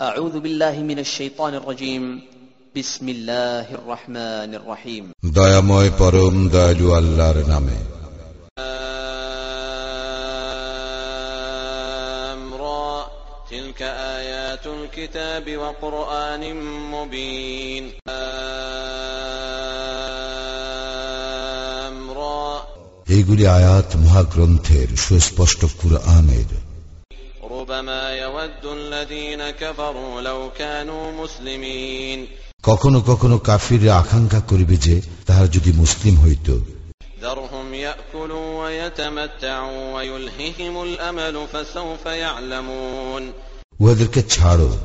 أعوذ بالله من الشيطان الرجيم بسم الله الرحمن الرحيم দয়াময় পরম দয়ালু আল্লাহর নামে آم را تلك آيات الكتاب وقرآن مبين آم را এইগুলি আয়াত মহাগ্রন্থের সুস্পষ্ট কুরআনের কখনো কখনো কাফির আকাঙ্ক্ষা করিবে যে তাহার যদি মুসলিম হইত। উহাদেরকে ছাড়ো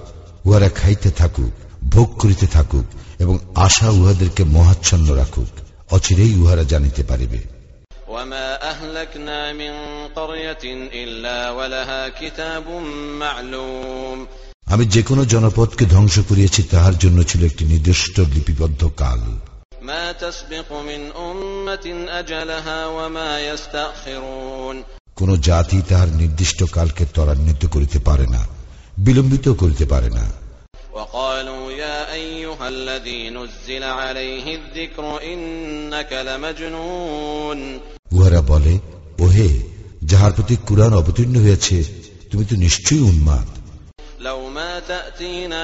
উহারা খাইতে থাকুক ভোগ করিতে থাকুক এবং আশা উহাদেরকে মহাচ্ছন্ন রাখুক অচিরেই উহারা জানিতে পারিবে। وما أهلكنا من قرية إلا ولها كتاب معلوم আমি যে কোনো জনপদকে ধ্বংস করিয়েছি তাহার জন্য ছিল একটি নির্দিষ্ট লিপিবদ্ধ কাল। কোন জাতি তাহার নির্দিষ্ট কালকে ত্বরান্বিত করিতে পারে না বিলম্বিত করিতে পারে না। উহারা বলে ওহে যাহার প্রতি কুরআন অবতীর্ণ হয়েছে তুমি তো নিশ্চয়ই উন্মাদ لو ما تأتينا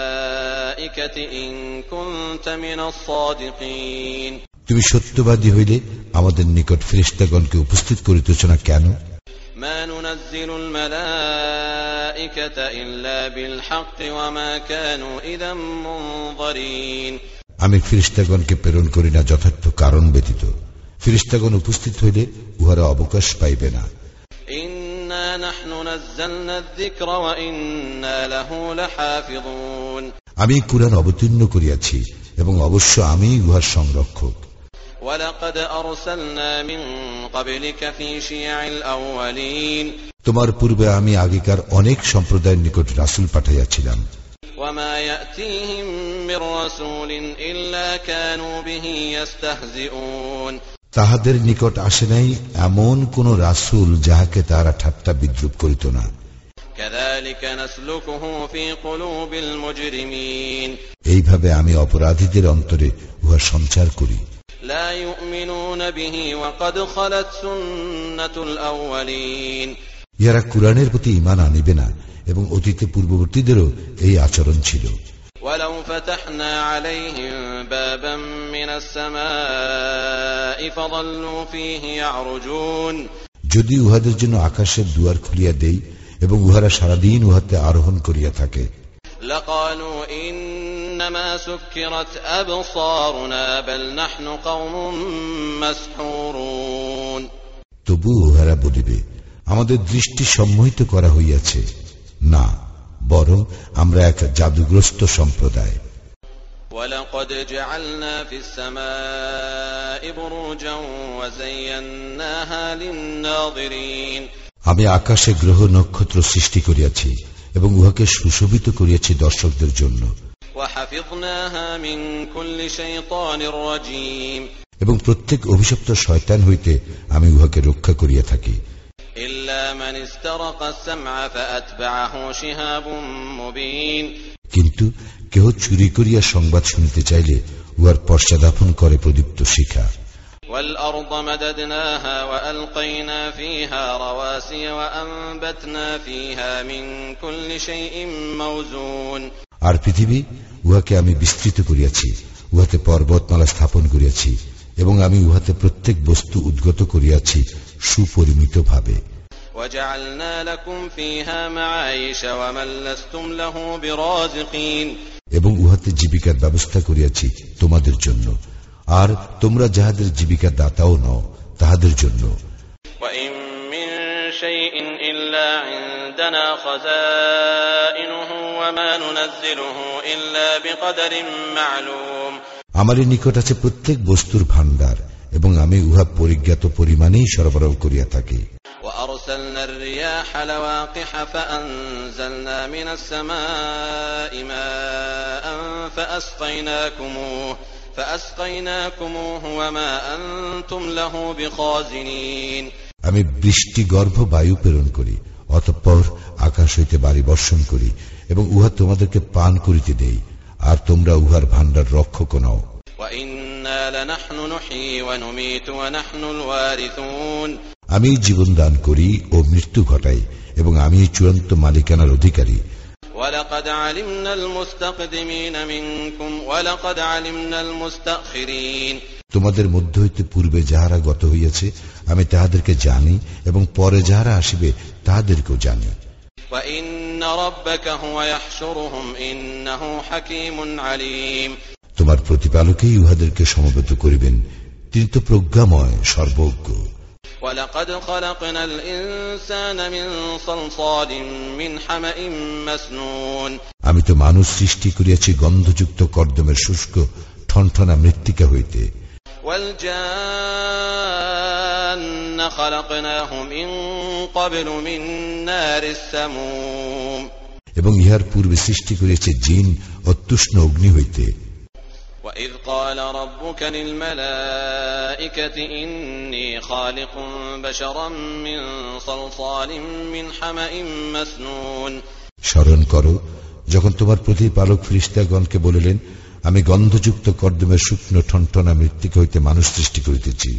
بالملائكة إن كنت من الصادقين তুমি সত্যবাদী হইলে আমাদের নিকট ফেরেশতাগণকে উপস্থিত করিতেছ না কেন ما ننزل الملائكة إلا بالحق وما كانوا إذا منظرين আমি ফিরিস্তাগণকে প্রেরণ করি না যথার্থ কারণ ব্যতীত ফিরিস্তাগণ উপস্থিত হইলে উহারা অবকাশ পাইবে না إنا نحن نزلنا الذكر وإنا له لحافظون আমি কুরআন অবতীর্ণ করিয়াছি এবং অবশ্য আমি উহার সংরক্ষক ولقد أرسلنا من قبلك في شيع الأولين তোমার পূর্বে আমি আগেকার অনেক সম্প্রদায়ের নিকট রাসূল পাঠাইয়াছিলাম وما তাহাদের নিকট আসে নাই এমন কোন রাসুল যাহাকে তারা ঠাট্টা বিদ্রুপ করিত না। এইভাবে আমি অপরাধীদের অন্তরে উহা সঞ্চার করি। ইয়ারা কুরআনের প্রতি ইমান আনিবে না এবং অতীতে পূর্ববর্তীদেরও এই আচরণ ছিল। ولو فتحنا عليهم بابا من السماء فظلوا فيه يعرجون যদি উহাদের জন্য আকাশের দুয়ার খুলিয়া দেই এবং উহারা সারাদিন উহাতে আরোহণ করিয়া থাকে لقالوا إنما سكرت أبصارنا بل نحن قوم مسحورون তবু উহারা বলিবে আমাদের দৃষ্টি সম্মোহিত করা হইয়াছে না বরং আমরা এক জাদুগ্রস্ত সম্প্রদায় ولقد جعلنا في السماء بروجا وزيناها للناظرين আমি আকাশে গ্রহ নক্ষত্র সৃষ্টি করিয়াছি এবং উহাকে সুশোভিত করিয়াছি দর্শকদের জন্য وحفظناها من كل شيطان رجيم এবং প্রত্যেক অভিশপ্ত শয়তান হইতে আমি উহাকে রক্ষা করিয়া থাকি إلا من استرق السمع فأتبعه شهاب مبين কিন্তু কেহ চুরি করিয়া সংবাদ শুনিতে চাইলে উহার পশ্চাদাপন করে প্রদীপ্ত শিখা والأرض مددناها وألقينا فيها رواسي وأنبتنا فيها من كل شيء موزون আর পৃথিবী উহাকে আমি বিস্তৃত করিয়াছি উহাতে পর্বতমালা স্থাপন করিয়াছি এবং আমি উহাতে প্রত্যেক বস্তু উদ্গত করিয়াছি সুপরিমিতভাবে। এবং উহাতে জীবিকার ব্যবস্থা করিয়াছি তোমাদের জন্য। আর তোমরা যাহাদের জীবিকা দাতাও নও তাহাদের জন্য। আমারই নিকট আছে প্রত্যেক বস্তুর ভান্ডার এবং আমি উহা পরিজ্ঞাত পরিমাণেই সরবরাহ করিয়া থাকি وأرسلنا الرياح لواقح فأنزلنا من السماء ماء فأسقيناكموه فأسقيناكموه وما أنتم له بخازنين আমি বৃষ্টি গর্ভ বায়ু প্রেরণ করি অতঃপর আকাশ হইতে বাড়ি বর্ষণ করি এবং উহা তোমাদেরকে পান করিতে দেই আর তোমরা উহার ভান্ডার রক্ষক নও وإنا لنحن نحيي ونميت ونحن الوارثون আমি জীবন দান করি ও মৃত্যু ঘটাই এবং আমি চূড়ান্ত মালিকানার অধিকারী ولقد علمنا المستقدمين منكم ولقد علمنا المستأخرين তোমাদের মধ্য হইতে পূর্বে যাহারা গত হইয়াছে আমি তাহাদেরকে জানি এবং পরে যাহারা আসিবে তাহাদেরকেও জানি وإن ربك هو يحشرهم إنه حكيم عليم তোমার প্রতিপালকেই উহাদেরকে সমবেত করিবেন তিনি তো প্রজ্ঞাময় সর্বজ্ঞ ولقد خلقنا الإنسان من صلصال من حمأ مسنون আমি তো মানুষ সৃষ্টি করিয়াছি গন্ধযুক্ত কর্দমের শুষ্ক ঠনঠনা মৃত্তিকা হইতে والجان خلقناه من قبل من نار السموم এবং ইহার পূর্বে সৃষ্টি করিয়াছে জিন অত্যুষ্ণ অগ্নি হইতে وإذ قال ربك للملائكة إني خالق بشرا من صلصال من حمأ مسنون স্মরণ করো যখন তোমার প্রতিপালক ফ্রিস্তাগণকে বলিলেন আমি গন্ধযুক্ত কর্দমের শুকনো ঠনঠনা মৃত্তিকা হইতে মানুষ সৃষ্টি করিতেছি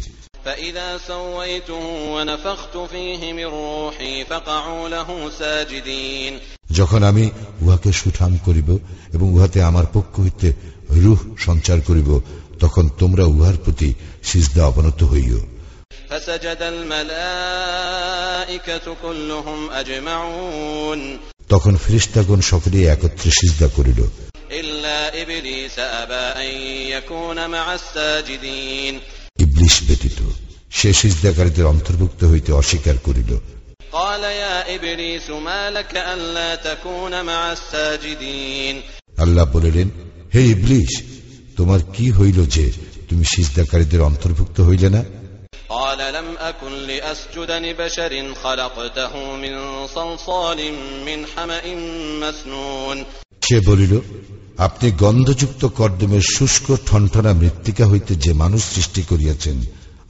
فإذا سويته ونفخت فيه من روحي فقعوا له ساجدين যখন আমি উহাকে সুঠাম করিব এবং উহাতে আমার পক্ষ হইতে রুহ সঞ্চার করিব, তখন তোমরা উহার প্রতি সিজদা অবনত হইও। তখন ফিরিস্তাগণ সকলে একত্রে সিজদা করিল। ইবলিশ ব্যতীত, সে সিজদাকারীদের অন্তর্ভুক্ত হইতে অস্বীকার করিল। আল্লাহ বলিলেন হে ইবলিশ তোমার কি হইল যে তুমি সিজদাকারীদের অন্তর্ভুক্ত হইলে না قال لم أكن لأسجد لبشر خلقته من صلصال من حمأ مسنون সে বলিল আপনি গন্ধযুক্ত কর্দমের শুষ্ক ঠনঠনা মৃত্তিকা হইতে যে মানুষ সৃষ্টি করিয়াছেন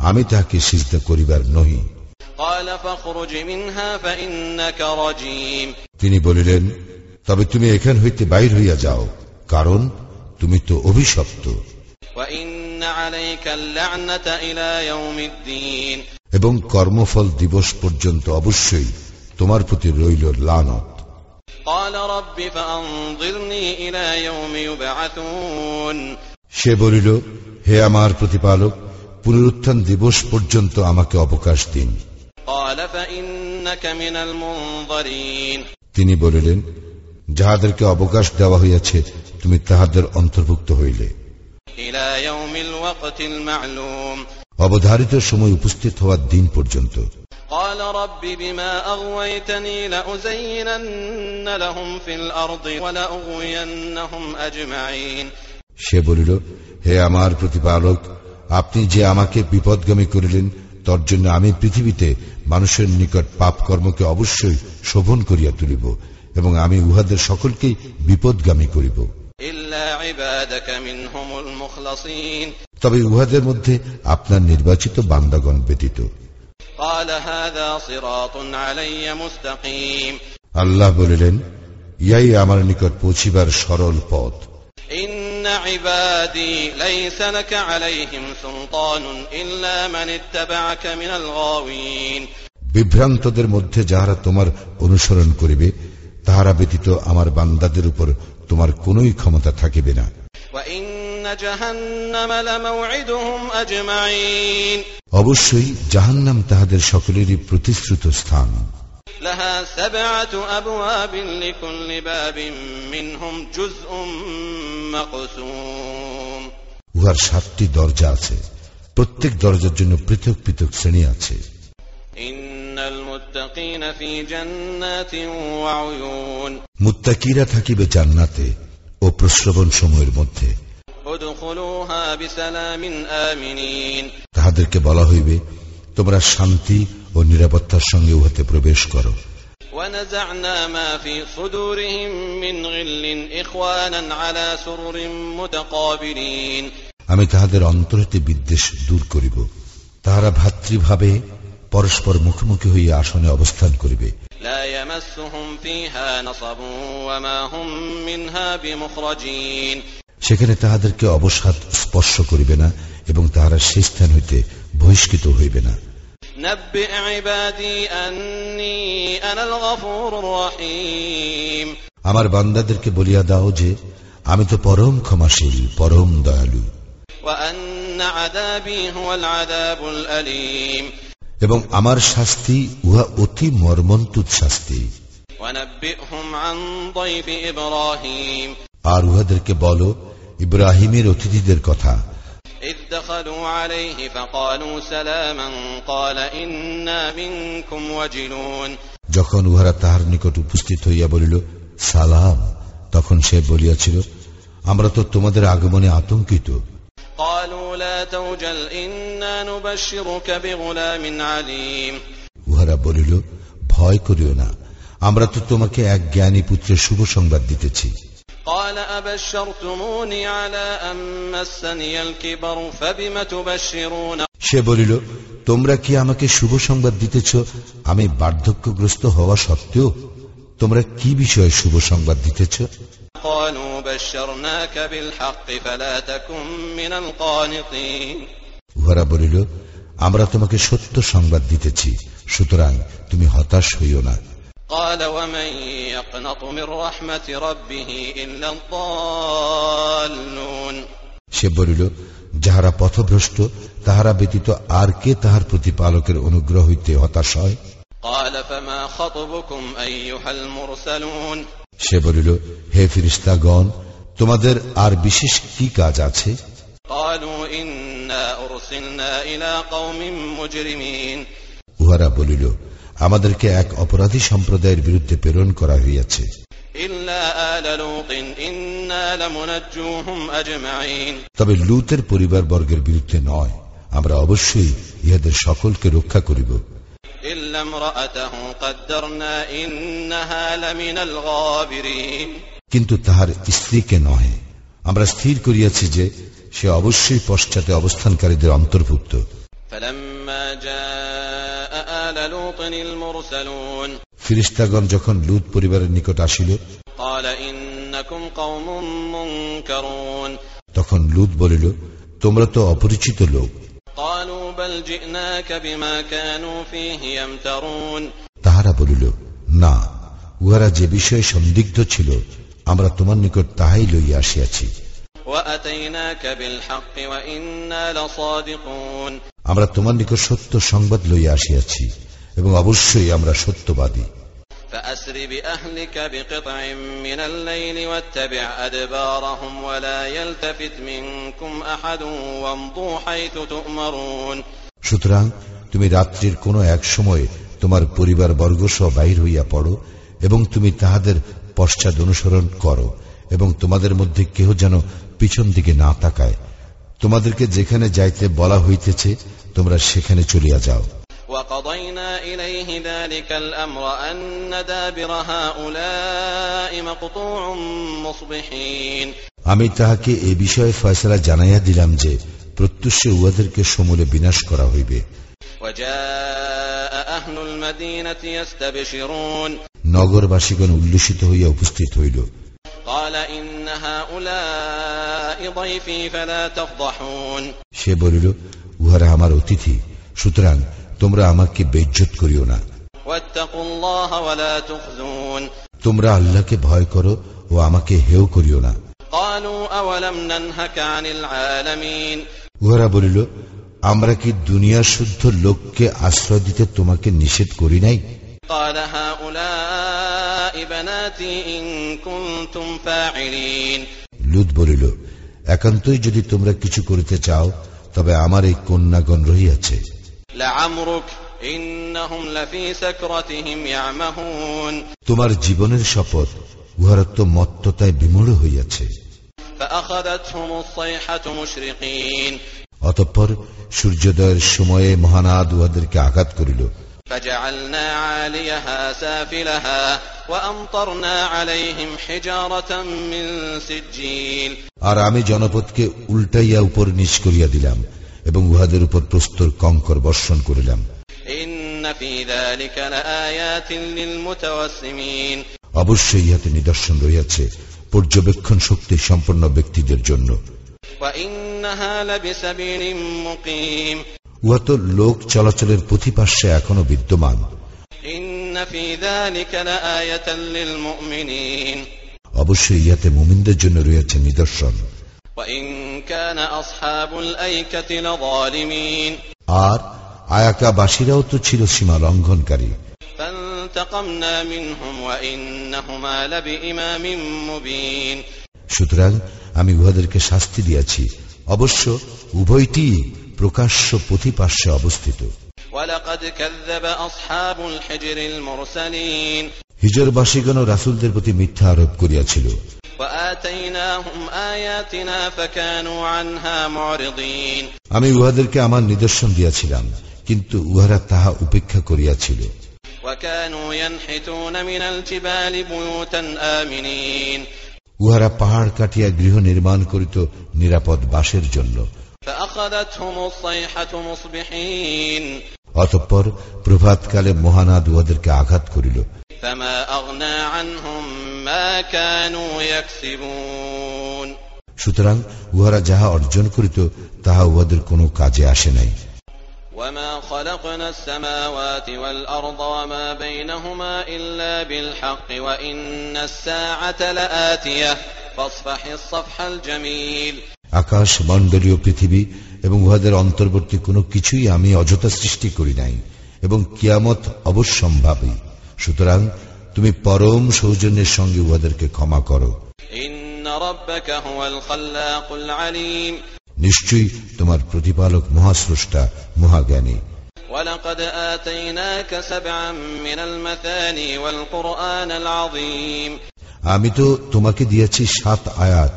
আমি তাহাকে সিজদা করিবার নহি قال فاخرج منها فإنك رجيم তিনি বলিলেন তবে তুমি এখান হইতে বাইর হইয়া যাও কারণ তুমি তো অভিশপ্ত। এবং কর্মফল দিবস পর্যন্ত অবশ্যই তোমার প্রতি রইল লানত। সে বলিল, হে আমার প্রতিপালক, পুনরুত্থান দিবস পর্যন্ত আমাকে অবকাশ দিন। তিনি বলিলেন, যাহাদেরকে অবকাশ দেওয়া হইয়াছে তুমি তাহাদের অন্তর্ভুক্ত হইলে। অবধারিত সময় উপস্থিত হওয়ার দিন পর্যন্ত। সে বলিল হে আমার প্রতিপালক আপনি যে আমাকে বিপদগামী করিলেন তর জন্য আমি পৃথিবীতে মানুষের নিকট পাপ কর্মকে অবশ্যই শোভন করিয়া তুলিব এবং আমি উহাদের সকলকেই বিপদগামী করিব। তবে উহাদের মধ্যে আপনার নির্বাচিত বান্দাগণ ব্যতীত। আল্লাহ বলিলেন ইয়াই আমার নিকট পৌঁছিবার সরল পথ। বিভ্রান্তদের মধ্যে যাহারা তোমার অনুসরণ করিবে তাহারা ব্যতীত আমার বান্দাদের উপর তোমার কোনই ক্ষমতা থাকিবে না وإن جهنم لموعدهم أجمعين অবশ্যই জাহান্নাম তাহাদের সকলেরই প্রতিশ্রুত স্থান لها سبعة أبواب لكل باب منهم جزء مقسوم উহার সাতটি দরজা আছে প্রত্যেক দরজার জন্য পৃথক পৃথক শ্রেণী আছে إن المتقين في جنات وعيون মুত্তাকিরা থাকিবে জান্নাতে ও প্রশ্রবণ সময়ের মধ্যে ادخلوها بسلام آمنين তাহাদেরকে বলা হইবে তোমরা শান্তি ও নিরাপত্তার সঙ্গে উহাতে প্রবেশ করো ونزعنا ما في صدورهم من غل إخوانا على سرر متقابلين আমি তাহাদের অন্তর হইতে বিদ্বেষ দূর করিব তাহারা ভাতৃভাবে পরস্পর মুখোমুখি হইয়া আসনে অবস্থান করিবে لا يمسهم فيها نصب وما هم منها بمخرجين সেখানে তাহাদেরকে অবসাদ স্পর্শ করিবে না এবং তাহারা সেই স্থান হইতে বহিষ্কৃত হইবে না نبئ عبادي أني أنا الغفور الرحيم আমার বান্দাদেরকে বলিয়া দাও যে আমি তো পরম ক্ষমাশীল পরম দয়ালু وأن عذابي هو العذاب الأليم এবং আমার শাস্তি উহা অতি মর্মন্তুত শাস্তি। আর উহাদেরকে বলো ইব্রাহিমের অতিথিদের কথা। যখন উহারা তাহার নিকট উপস্থিত হইয়া বলিল সালাম তখন সে বলিয়াছিল আমরা তো তোমাদের আগমনে আতঙ্কিত। قالوا لا توجل إنا نبشرك بغلام عليم উহারা বলিল ভয় করিও না আমরা তো তোমাকে এক জ্ঞানী পুত্রের শুভ সংবাদ দিতেছি قال أبشرتموني على أن مسني الكبر فبم تبشرون সে বলিল তোমরা কি আমাকে শুভ সংবাদ দিতেছ আমি বার্ধক্যগ্রস্ত হওয়া সত্ত্বেও তোমরা কি বিষয়ে শুভ সংবাদ দিতেছ قالوا بشرناك بالحق فلا تكن من القانطين উহারা বলিল আমরা তোমাকে সত্য সংবাদ দিতেছি সুতরাং তুমি হতাশ হইও না قال ومن يقنط من رحمة ربه إلا الضالون সে বলিল যাহারা পথভ্রষ্ট তাহারা ব্যতীত আর কে তাহার প্রতিপালকের অনুগ্রহ হইতে হতাশ হয় قال فما خطبكم أيها المرسلون সে বলিল হে ফিরিস্তাগণ তোমাদের আর বিশেষ কি কাজ আছে? উহারা বলিল আমাদেরকে এক অপরাধী সম্প্রদায়ের বিরুদ্ধে প্রেরণ করা হইয়াছে। তবে লুতের পরিবার বর্গের বিরুদ্ধে নয় আমরা অবশ্যই ইহাদের সকলকে রক্ষা করিব। إلا امرأته قدرنا إنها لمن الغابرين কিন্তু তাহার স্ত্রীকে নহে আমরা স্থির করিয়াছি যে সে অবশ্যই পশ্চাতে অবস্থানকারীদের অন্তর্ভুক্ত فلما جاء آل لوط المرسلون ফিরিস্তাগণ যখন লুত পরিবারের নিকট আসিল قال إنكم قوم منكرون তখন লুত বলিল তোমরা তো অপরিচিত লোক قالوا তাহারা বলিল না উহারা যে বিষয়ে সন্দিগ্ধ ছিল আমরা তোমার নিকট তাহাই লইয়া আসিয়াছি। আমরা তোমার নিকট সত্য সংবাদ লইয়া আসিয়াছি এবং অবশ্যই আমরা সত্যবাদী। فأسر بأهلك بقطع من الليل واتبع أدبارهم ولا يلتفت منكم أحد وامضوا حيث تؤمرون সুতরাং তুমি রাত্রির কোনো এক সময়ে তোমার পরিবার বর্গ সহ বাহির হইয়া পড়ো এবং তুমি তাহাদের পশ্চাৎ অনুসরণ করো এবং তোমাদের মধ্যে কেহ যেন পিছন দিকে না তাকায় তোমাদেরকে যেখানে যাইতে বলা হইতেছে তোমরা সেখানে চলিয়া যাও وقضينا إليه ذلك الأمر أن دابر هؤلاء مقطوع مصبحين আমি তাহাকে এ বিষয়ে ফয়সলা জানাইয়া দিলাম যে প্রত্যুষে উহাদেরকে সমূলে বিনাশ করা হইবে وجاء أهل المدينة يستبشرون নগরবাসীগণ উল্লসিত হইয়া উপস্থিত হইল قال إن هؤلاء ضيفي فلا تفضحون সে বলিল উহারা আমার অতিথি সুতরাং তোমরা আমাকে বেজ্জত করিও না। তোমরা আল্লাহকে ভয় করো ও আমাকে হেও করিও না। উহারা বলিল আমরা কি দুনিয়া শুদ্ধ লোককে আশ্রয় দিতে তোমাকে নিষেধ করি নাই? লুত বলিল একান্তই যদি তোমরা কিছু করিতে চাও তবে আমার এই কন্যাগণ রহিয়াছে। لعمرك إنهم لفي سكرتهم يعمهون তোমার জীবনের শপথ উহারা তো মত্ততায় বিমূঢ় হইয়াছে فأخذتهم الصيحة مشرقين অতঃপর সূর্যোদয়ের সময়ে মহানাদ উহাদেরকে আঘাত করিল فجعلنا عاليها سافلها وأمطرنا عليهم حجارة من سجيل আর আমি জনপদকে উল্টাইয়া উপর নিচ করিয়া দিলাম এবং উহাদের উপর প্রস্তর কঙ্কর বর্ষণ করিলাম। অবশ্যই ইহাতে নিদর্শন রইয়াছে পর্যবেক্ষণ শক্তি সম্পন্ন ব্যক্তিদের জন্য। উহা তো লোক চলাচলের প্রতিপার্শ্বে এখনও বিদ্যমান। অবশ্যই ইহাতে মুমিনদের জন্য রয়েছে নিদর্শন। আর আয়াকাবাসীরাও তো ছিল সীমা লঙ্ঘনকারী। সুতরাং আমি উহাদেরকে শাস্তি দিয়াছি। অবশ্য উভয়টি প্রকাশ্য পথিপার্শ্বে অবস্থিত। হিজরবাসীগণ রাসুলদের প্রতি মিথ্যা আরোপ করিয়াছিল। আমি উহাদেরকে আমার নিদর্শন দিয়াছিলাম কিন্তু উহারা তাহা উপেক্ষা করিয়াছিল। উহারা পাহাড় কাটিয়া গৃহ নির্মাণ করিত নিরাপদ বাসের জন্য। অতঃপর প্রভাতকালে মহানাদ উহাদেরকে আঘাত করিল। فما أغنى عنهم ما كانوا يكسبون সুতরাং উহারা যাহা অর্জন করিত তাহা উহাদের কোনো কাজে আসে নাই وما خلقنا السماوات والأرض وما بينهما إلا بالحق وإن الساعة لآتية فاصفح الصفح الجميل আকাশ মণ্ডলীয় পৃথিবী এবং উহাদের অন্তর্বর্তী কোনো কিছুই আমি অযথা সৃষ্টি করি নাই এবং কিয়ামত অবশ্যম্ভাবী সুতরাং তুমি পরম সৌজন্যের সঙ্গে উহাদেরকে ক্ষমা করো إن ربك هو الخلاق العليم নিশ্চয়ই তোমার প্রতিপালক মহাস্রষ্টা মহাজ্ঞানী ولقد آتيناك سبعا من المثاني والقرآن العظيم আমি তো তোমাকে দিয়েছি সাত আয়াত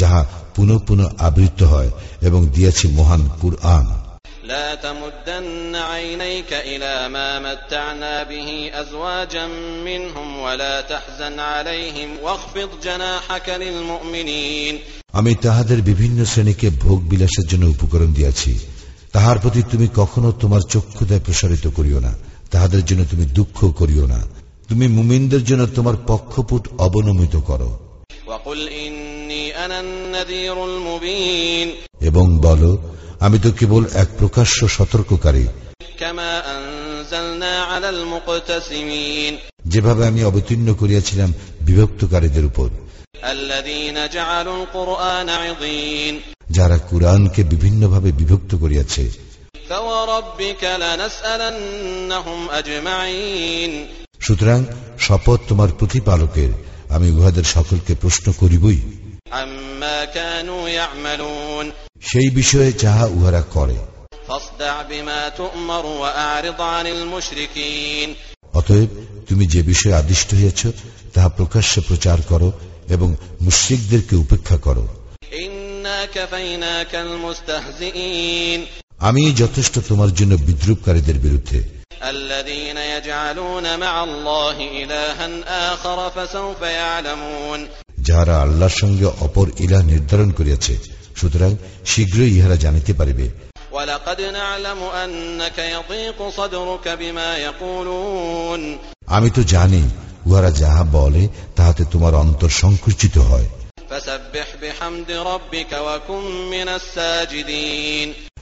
যাহা পুনঃ পুনঃ আবৃত হয় এবং দিয়েছি মহান কুরআন لا تمدن عينيك إلى ما متعنا به أزواجا منهم ولا تحزن عليهم واخفض جناحك للمؤمنين আমি তাহাদের বিভিন্ন শ্রেণীকে ভোগ বিলাসের জন্য উপকরণ দিয়াছি তাহার প্রতি তুমি কখনো তোমার চক্ষুদায় প্রসারিত করিও না তাহাদের জন্য তুমি দুঃখ করিও না তুমি মুমিনদের জন্য তোমার পক্ষপুট অবনমিত করো وقل إني أنا النذير المبين এবং বলো আমি তো কেবল এক প্রকাশ্য সতর্ককারী। যেভাবে আমি অবতীর্ণ করিয়াছিলাম বিভক্তকারীদের উপর। যারা কুরআনকে বিভিন্নভাবে বিভক্ত করিয়াছে। সুতরাং শপথ তোমার প্রতিপালকের আমি উহাদের সকলকে প্রশ্ন করিবই। সেই বিষয়ে যাহা উহারা করে। অতএব তুমি যে বিষয়ে আদিষ্ট হইয়াছ তাহা প্রকাশ্যে প্রচার করো এবং মুশ্রিকদেরকে উপেক্ষা করো। আমি যথেষ্ট তোমার জন্য বিদ্রুপকারীদের বিরুদ্ধে। যাহারা আল্লাহর সঙ্গে অপর ইলা নির্ধারণ করিয়াছে সুতরাং শীঘ্রই ইহারা জানিতে পারিবে। আমি তো জানি উহারা যাহা বলে তাহাতে তোমার অন্তর সংকুচিত হয়।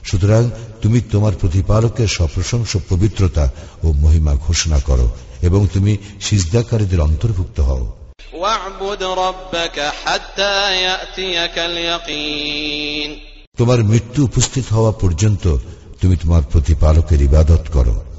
সুতরাং তুমি তোমার প্রতিপালকের সপ্রশংস পবিত্রতা ও মহিমা ঘোষণা করো এবং তুমি সিজদাকারীদের অন্তর্ভুক্ত হও। তোমার মৃত্যু উপস্থিত হওয়া পর্যন্ত তুমি তোমার প্রতিপালকের ইবাদত করো।